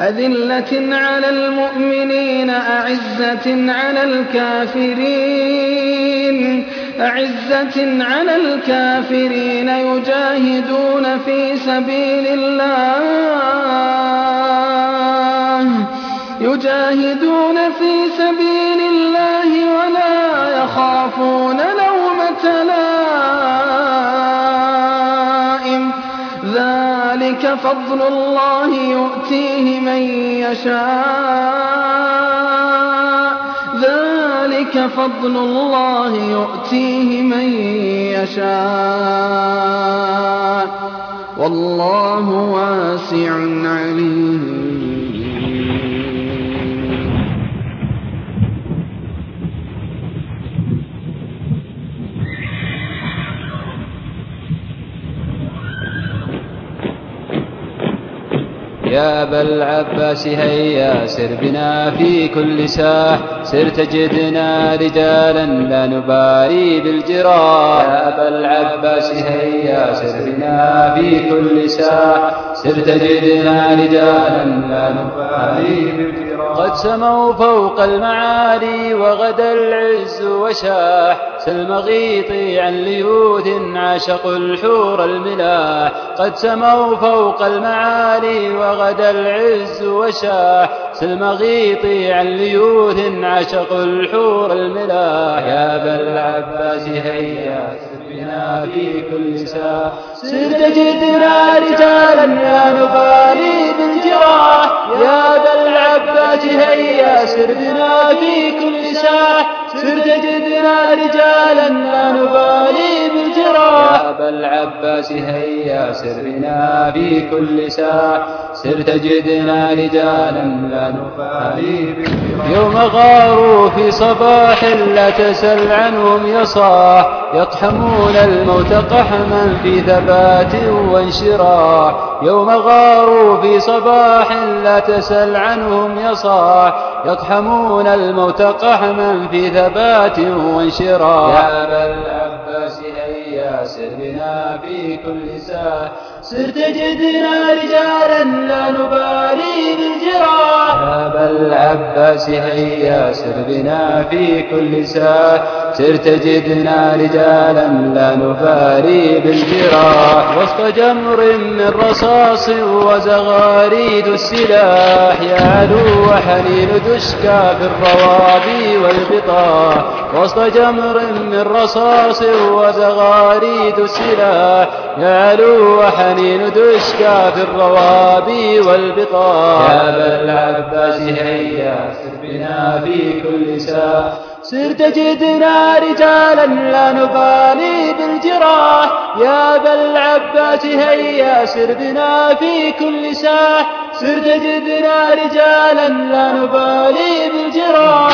أَذِلَّةٍ عَلَى الْمُؤْمِنِينَ أَعِزَّةٍ عَلَى الْكَافِرِينَ. يُجَاهِدُونَ فِي سَبِيلِ اللَّهِ. ذَٰلِكَ فَضْلُ اللَّهِ يُؤْتِيهِ مَن يَشَاءُ ۚ. وَاللَّهُ وَاسِعٌ عَلِيمٌ. يا أبا العباس هيا سر بنا في كل ساح. سر تجدنا رجالا لا نبالي بالجراح. يا أبا العباس هيا سر بنا في كل ساح. سر تجدنا رجالا لا نبالي بالجراح. قد سموا فوق المعالي وغدا العز وشاح. سلمغيطي عن ليوث عاشقوا الحور الملاح. قد سموا فوق المعالي وغدا العز وشاح. سلمغيطي عن ليوث عاشقوا الحور الملاح. يا ابا العباس هيا بنا في كل ساح. سر تجدنا رجالا لا نبالي بالجراح. يا ابا العباس هيا سر بنا في كل ساح. سر تجدنا رجالا لا نبالي بالجراح. يا أبا العباس هيا سر بنا في كل ساح. سر تجدنا رجالا لا بالجراح يوم غاروا في صباح لا تسل عنهم يصاح يقحمون الموت قحما في ثبات وانشراح يوم غاروا في صباح لا تسل عنهم يصاح يقحمون الموت قحما في ثبات وانشراح يا أبا العباس هيا سر بنا في كل ساح سر تجدنا رجالا لا نبالي بالجراح يا أبا العباس هيا سر بنا في كل ساح سر تجدنا رجالا لا نبالي بالجراح وسط جمر من رصاص وزغاريد السلاح. يعلو وحنين دشكى في الروابي والبطاح وسط جمر من رصاص وزغاريد السلاح. يعلو وحنين دشكى في الروابي والبطاح يا أبا العباس هيا سر بنا في كل ساح. سر تجدنا رجالا لا نبالي بالجراح. يا أبا العباس هيا سر بنا في كل ساح. سر تجدنا رجالا لا نبالي بالجراح.